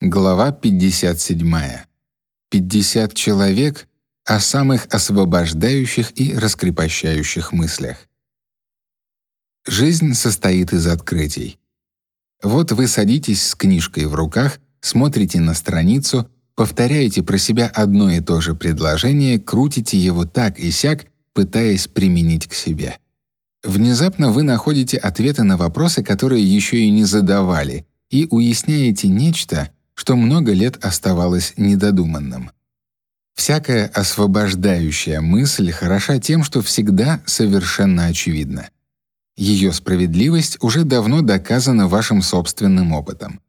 Глава 57. 50 человек о самых освобождающих и раскрепощающих мыслях. Жизнь состоит из открытий. Вот вы садитесь с книжкой в руках, смотрите на страницу, повторяете про себя одно и то же предложение, крутите его так и сяк, пытаясь применить к себе. Внезапно вы находите ответы на вопросы, которые еще и не задавали, и уясняете нечто, что много лет оставалось недодуманным. Всякая освобождающая мысль хороша тем, что всегда совершенно очевидна. Ее справедливость уже давно доказана вашим собственным опытом.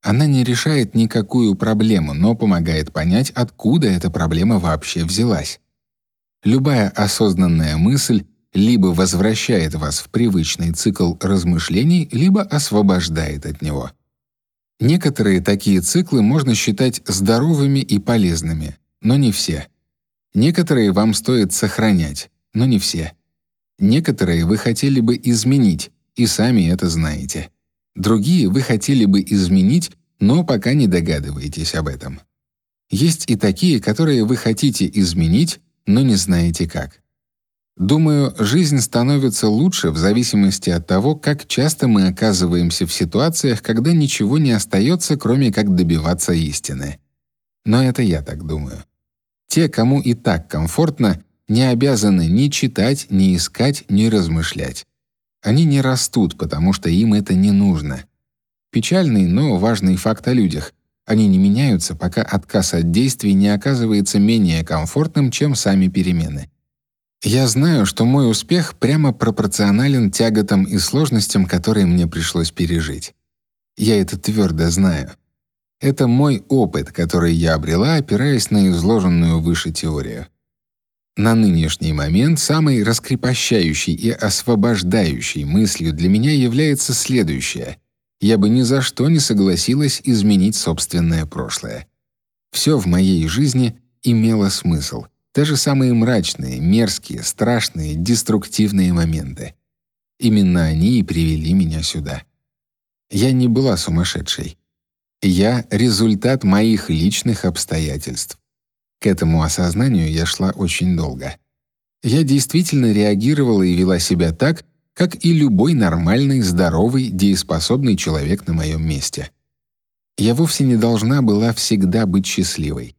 Она не решает никакую проблему, но помогает понять, откуда эта проблема вообще взялась. Любая осознанная мысль либо возвращает вас в привычный цикл размышлений, либо освобождает от него. Некоторые такие циклы можно считать здоровыми и полезными, но не все. Некоторые вам стоит сохранять, но не все. Некоторые вы хотели бы изменить, и сами это знаете. Другие вы хотели бы изменить, но пока не догадываетесь об этом. Есть и такие, которые вы хотите изменить, но не знаете как. Думаю, жизнь становится лучше в зависимости от того, как часто мы оказываемся в ситуациях, когда ничего не остается, кроме как добиваться истины. Но это я так думаю. Те, кому и так комфортно, не обязаны ни читать, ни искать, ни размышлять. Они не растут, потому что им это не нужно. Печальный, но важный факт о людях. Они не меняются, пока отказ от действий не оказывается менее комфортным, чем сами перемены. Я знаю, что мой успех прямо пропорционален тяготам и сложностям, которые мне пришлось пережить. Я это твердо знаю. Это мой опыт, который я обрела, опираясь на изложенную выше теорию. На нынешний момент самой раскрепощающей и освобождающей мыслью для меня является следующее: я бы ни за что не согласилась изменить собственное прошлое. Все в моей жизни имело смысл — даже самые мрачные, мерзкие, страшные, деструктивные моменты. Именно они и привели меня сюда. Я не была сумасшедшей. Я — результат моих личных обстоятельств. К этому осознанию я шла очень долго. Я действительно реагировала и вела себя так, как и любой нормальный, здоровый, дееспособный человек на моем месте. Я вовсе не должна была всегда быть счастливой.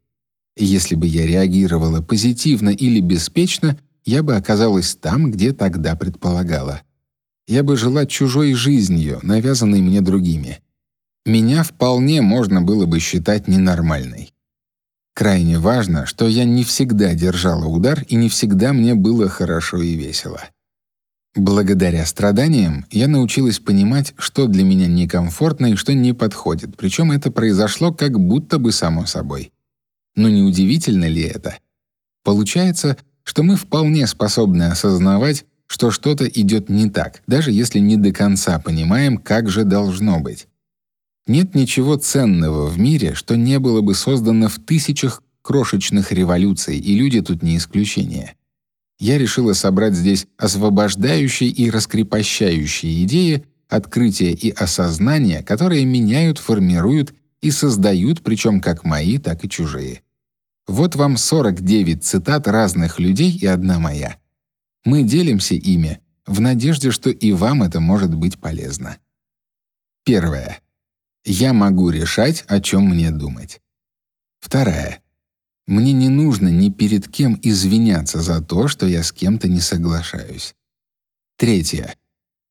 Если бы я реагировала позитивно или беспечно, я бы оказалась там, где тогда предполагала. Я бы жила чужой жизнью, навязанной мне другими. Меня вполне можно было бы считать ненормальной. Крайне важно, что я не всегда держала удар и не всегда мне было хорошо и весело. Благодаря страданиям я научилась понимать, что для меня некомфортно и что не подходит, причем это произошло как будто бы само собой. Но не удивительно ли это? Получается, что мы вполне способны осознавать, что что-то идет не так, даже если не до конца понимаем, как же должно быть. Нет ничего ценного в мире, что не было бы создано в тысячах крошечных революций, и люди тут не исключение. Я решила собрать здесь освобождающие и раскрепощающие идеи, открытия и осознания, которые меняют, формируют и создают, причем как мои, так и чужие. Вот вам 49 цитат разных людей и одна моя. Мы делимся ими в надежде, что и вам это может быть полезно. Первое. Я могу решать, о чем мне думать. Второе. Мне не нужно ни перед кем извиняться за то, что я с кем-то не соглашаюсь. Третье.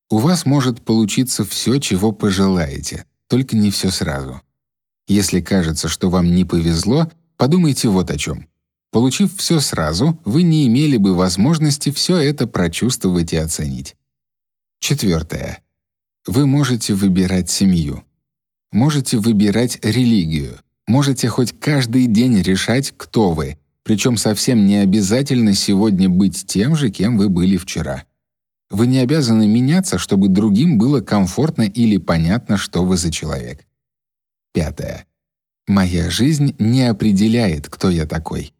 У вас может получиться все, чего пожелаете, только не все сразу. Если кажется, что вам не повезло, Подумайте вот о чем. Получив все сразу, вы не имели бы возможности все это прочувствовать и оценить. Четвертое. Вы можете выбирать семью. Можете выбирать религию. Можете хоть каждый день решать, кто вы, причем совсем не обязательно сегодня быть тем же, кем вы были вчера. Вы не обязаны меняться, чтобы другим было комфортно или понятно, что вы за человек. Пятое. Моя жизнь не определяет, кто я такой.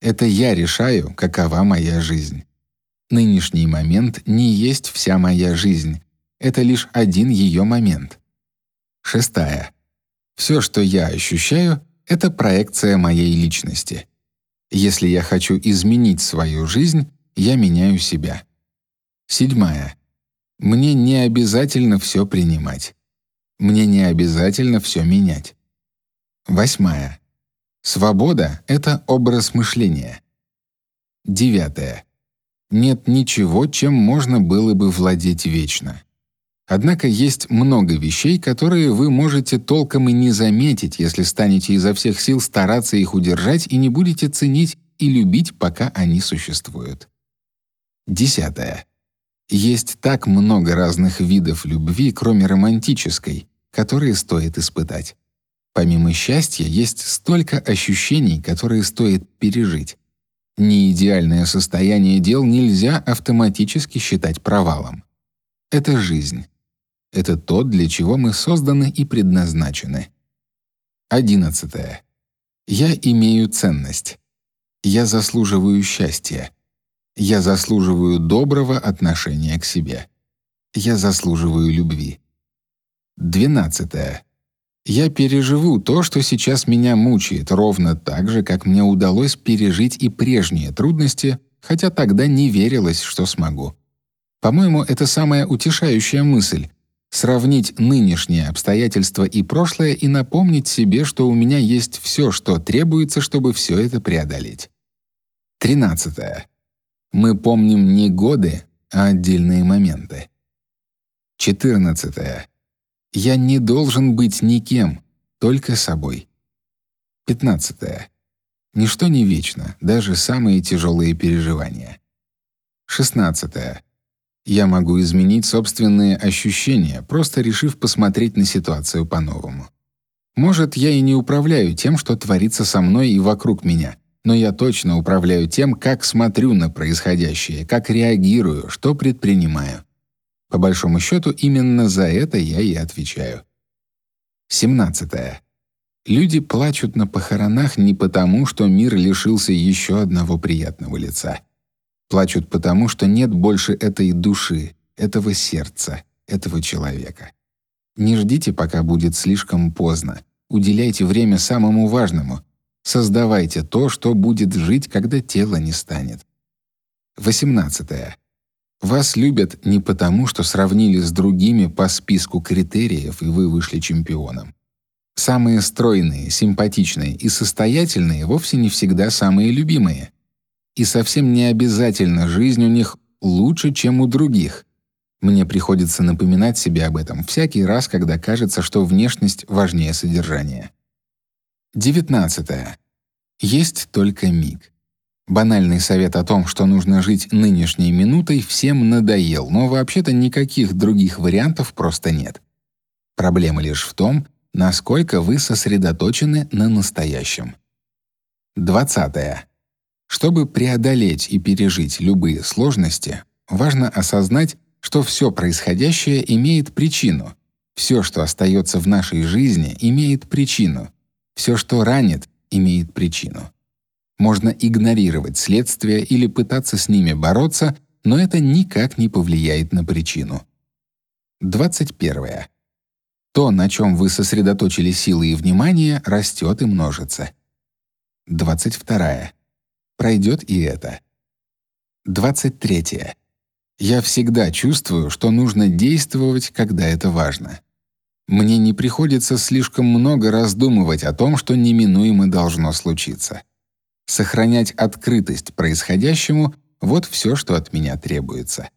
Это я решаю, какова моя жизнь. Нынешний момент не есть вся моя жизнь. Это лишь один ее момент. Шестая. Все, что я ощущаю, это проекция моей личности. Если я хочу изменить свою жизнь, я меняю себя. Седьмая. Мне не обязательно все принимать. Мне не обязательно все менять. Восьмая. Свобода — это образ мышления. Девятое. Нет ничего, чем можно было бы владеть вечно. Однако есть много вещей, которые вы можете толком и не заметить, если станете изо всех сил стараться их удержать и не будете ценить и любить, пока они существуют. Десятое. Есть так много разных видов любви, кроме романтической, которые стоит испытать. Помимо счастья есть столько ощущений, которые стоит пережить. Неидеальное состояние дел нельзя автоматически считать провалом. Это жизнь. Это то, для чего мы созданы и предназначены. Одиннадцатое. Я имею ценность. Я заслуживаю счастья. Я заслуживаю доброго отношения к себе. Я заслуживаю любви. Двенадцатое. Я переживу то, что сейчас меня мучает, ровно так же, как мне удалось пережить и прежние трудности, хотя тогда не верилось, что смогу. По-моему, это самая утешающая мысль сравнить нынешние обстоятельства и прошлое и напомнить себе, что у меня есть все, что требуется, чтобы все это преодолеть. 13. Мы помним не годы, а отдельные моменты. 14. Я не должен быть никем, только собой. 15. Ничто не вечно, даже самые тяжелые переживания. 16. Я могу изменить собственные ощущения, просто решив посмотреть на ситуацию по-новому. Может, я и не управляю тем, что творится со мной и вокруг меня, но я точно управляю тем, как смотрю на происходящее, как реагирую, что предпринимаю. По большому счету, именно за это я и отвечаю. 17. Люди плачут на похоронах не потому, что мир лишился еще одного приятного лица. Плачут потому, что нет больше этой души, этого сердца, этого человека. Не ждите, пока будет слишком поздно. Уделяйте время самому важному. Создавайте то, что будет жить, когда тело не станет. 18. Вас любят не потому, что сравнили с другими по списку критериев, и вы вышли чемпионом. Самые стройные, симпатичные и состоятельные вовсе не всегда самые любимые. И совсем не обязательно жизнь у них лучше, чем у других. Мне приходится напоминать себе об этом всякий раз, когда кажется, что внешность важнее содержания. 19. Есть только миг. Банальный совет о том, что нужно жить нынешней минутой, всем надоел, но вообще-то никаких других вариантов просто нет. Проблема лишь в том, насколько вы сосредоточены на настоящем. 20. Чтобы преодолеть и пережить любые сложности, важно осознать, что все происходящее имеет причину. Все, что остается в нашей жизни, имеет причину. Все, что ранит, имеет причину. Можно игнорировать следствия или пытаться с ними бороться, но это никак не повлияет на причину. 21. То, на чем вы сосредоточили силы и внимание, растет и множится. 22. Пройдет и это. 23. Я всегда чувствую, что нужно действовать, когда это важно. Мне не приходится слишком много раздумывать о том, что неминуемо должно случиться. Сохранять открытость происходящему — вот все, что от меня требуется.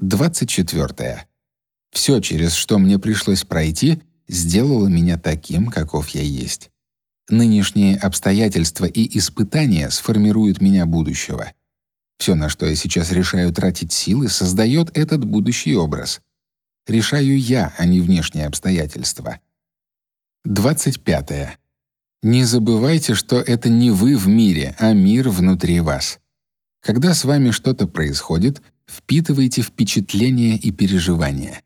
24. Все, через что мне пришлось пройти, сделало меня таким, каков я есть. Нынешние обстоятельства и испытания сформируют меня будущего. Все, на что я сейчас решаю тратить силы, создает этот будущий образ. Решаю я, а не внешние обстоятельства. 25. Не забывайте, что это не вы в мире, а мир внутри вас. Когда с вами что-то происходит, впитывайте впечатления и переживания.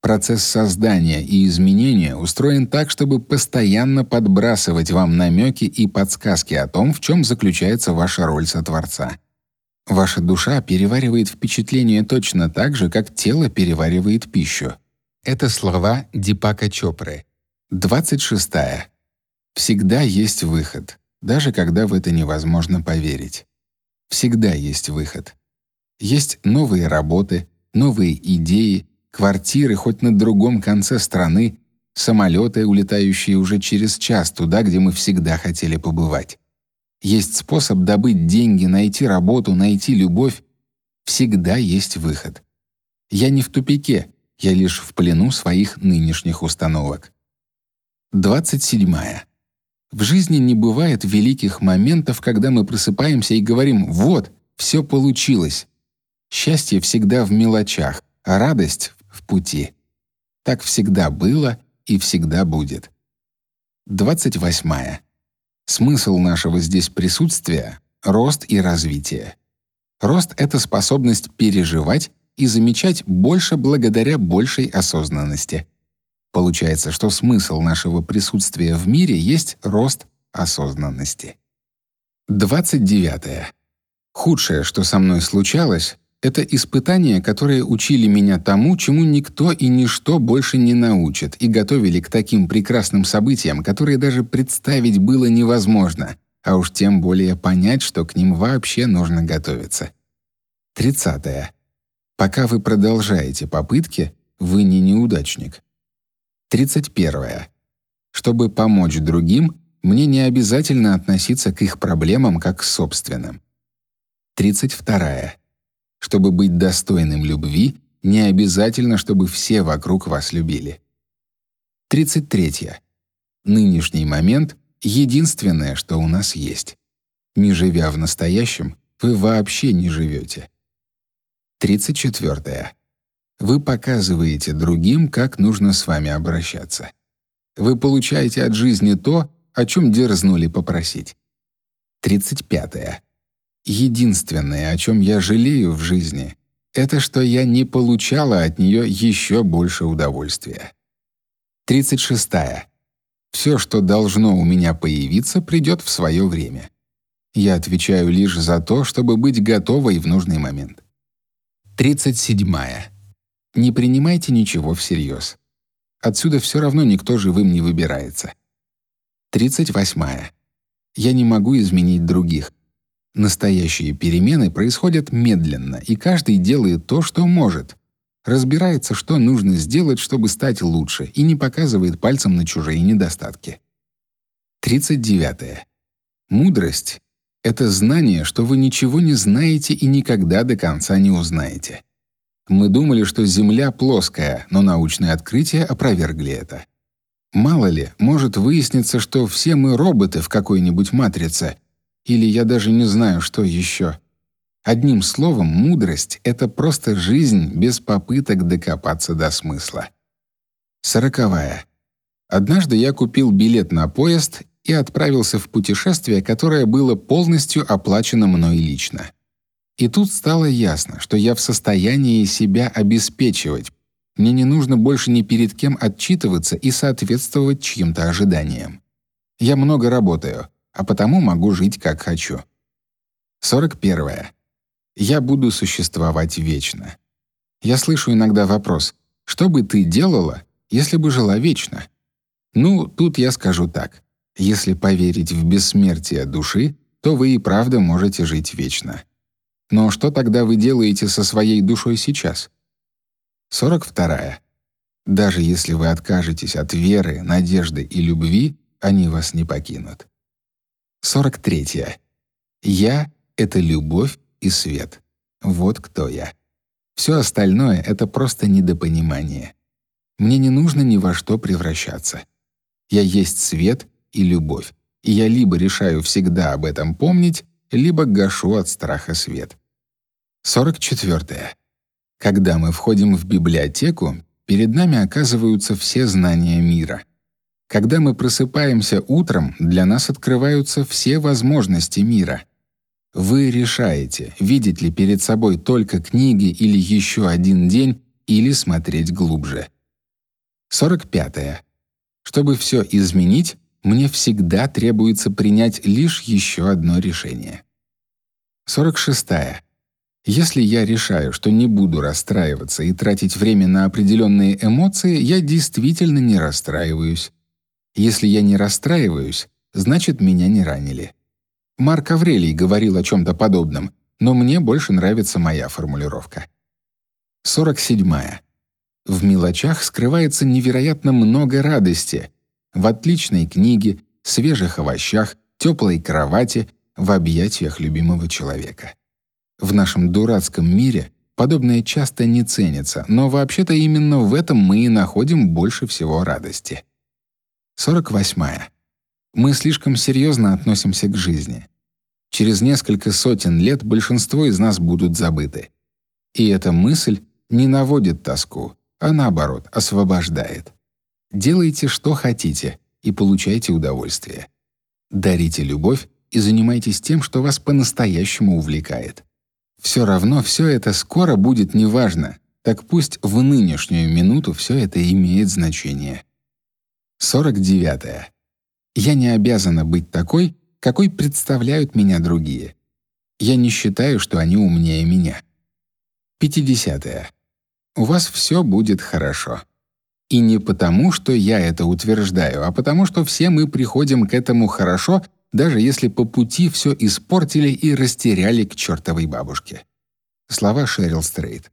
Процесс создания и изменения устроен так, чтобы постоянно подбрасывать вам намеки и подсказки о том, в чем заключается ваша роль сотворца. Ваша душа переваривает впечатления точно так же, как тело переваривает пищу. Это слова Дипака Чопры. 26. Всегда есть выход, даже когда в это невозможно поверить. Всегда есть выход. Есть новые работы, новые идеи, квартиры хоть на другом конце страны, самолеты, улетающие уже через час туда, где мы всегда хотели побывать. Есть способ добыть деньги, найти работу, найти любовь. Всегда есть выход. Я не в тупике, я лишь в плену своих нынешних установок. 27. В жизни не бывает великих моментов, когда мы просыпаемся и говорим: "Вот, все получилось". Счастье всегда в мелочах, а радость в пути. Так всегда было и всегда будет. 28. Смысл нашего здесь присутствия рост и развитие. Рост это способность переживать и замечать больше благодаря большей осознанности. Получается, что смысл нашего присутствия в мире есть рост осознанности. 29. Худшее, что со мной случалось, это испытания, которые учили меня тому, чему никто и ничто больше не научит, и готовили к таким прекрасным событиям, которые даже представить было невозможно, а уж тем более понять, что к ним вообще нужно готовиться. 30. Пока вы продолжаете попытки, вы не неудачник. 31. Чтобы помочь другим, мне не обязательно относиться к их проблемам как к собственным. 32. Чтобы быть достойным любви, не обязательно, чтобы все вокруг вас любили. 33. Нынешний момент единственное, что у нас есть. Не живя в настоящем, вы вообще не живете. 34. Вы показываете другим, как нужно с вами обращаться. Вы получаете от жизни то, о чем дерзнули попросить. 35. Единственное, о чем я жалею в жизни, это что я не получала от нее еще больше удовольствия. 36. Все, что должно у меня появиться, придет в свое время. Я отвечаю лишь за то, чтобы быть готовой в нужный момент. 37. Не принимайте ничего всерьез. Отсюда все равно никто живым не выбирается. 38. Я не могу изменить других. Настоящие перемены происходят медленно, и каждый делает то, что может. Разбирается, что нужно сделать, чтобы стать лучше, и не показывает пальцем на чужие недостатки. 39. Мудрость это знание, что вы ничего не знаете и никогда до конца не узнаете. Мы думали, что Земля плоская, но научные открытия опровергли это. Мало ли, может выясниться, что все мы роботы в какой-нибудь матрице, или я даже не знаю, что еще. Одним словом, мудрость это просто жизнь без попыток докопаться до смысла. Сороковая. Однажды я купил билет на поезд и отправился в путешествие, которое было полностью оплачено мной лично. И тут стало ясно, что я в состоянии себя обеспечивать. Мне не нужно больше ни перед кем отчитываться и соответствовать чьим-то ожиданиям. Я много работаю, а потому могу жить как хочу. 41. Я буду существовать вечно. Я слышу иногда вопрос: что бы ты делала, если бы жила вечно? Ну, тут я скажу так: если поверить в бессмертие души, то вы и правда можете жить вечно. Но что тогда вы делаете со своей душой сейчас? 42. Даже если вы откажетесь от веры, надежды и любви, они вас не покинут. 43. Я это любовь и свет. Вот кто я. Все остальное это просто недопонимание. Мне не нужно ни во что превращаться. Я есть свет и любовь, и я либо решаю всегда об этом помнить, либо гашу от страха свет. 44. Когда мы входим в библиотеку, перед нами оказываются все знания мира. Когда мы просыпаемся утром, для нас открываются все возможности мира. Вы решаете, видеть ли перед собой только книги или еще один день, или смотреть глубже. 45. Чтобы все изменить, мне всегда требуется принять лишь еще одно решение. 46. -я. Если я решаю, что не буду расстраиваться и тратить время на определенные эмоции, я действительно не расстраиваюсь. Если я не расстраиваюсь, значит, меня не ранили. Марк Аврелий говорил о чем то подобном, но мне больше нравится моя формулировка. 47. В мелочах скрывается невероятно много радости. В отличной книге, свежих овощах, теплой кровати, в объятиях любимого человека. В нашем дурацком мире подобное часто не ценится, но вообще-то именно в этом мы и находим больше всего радости. 48. Мы слишком серьезно относимся к жизни. Через несколько сотен лет большинство из нас будут забыты. И эта мысль не наводит тоску, а наоборот, освобождает. Делайте, что хотите, и получайте удовольствие. Дарите любовь и занимайтесь тем, что вас по-настоящему увлекает. Все равно все это скоро будет неважно, так пусть в нынешнюю минуту все это имеет значение. 49. -е. Я не обязана быть такой, какой представляют меня другие. Я не считаю, что они умнее меня. 50. -е. У вас все будет хорошо. И не потому, что я это утверждаю, а потому, что все мы приходим к этому хорошо, даже если по пути все испортили и растеряли к чертовой бабушке. Слова Шерил Стрейт.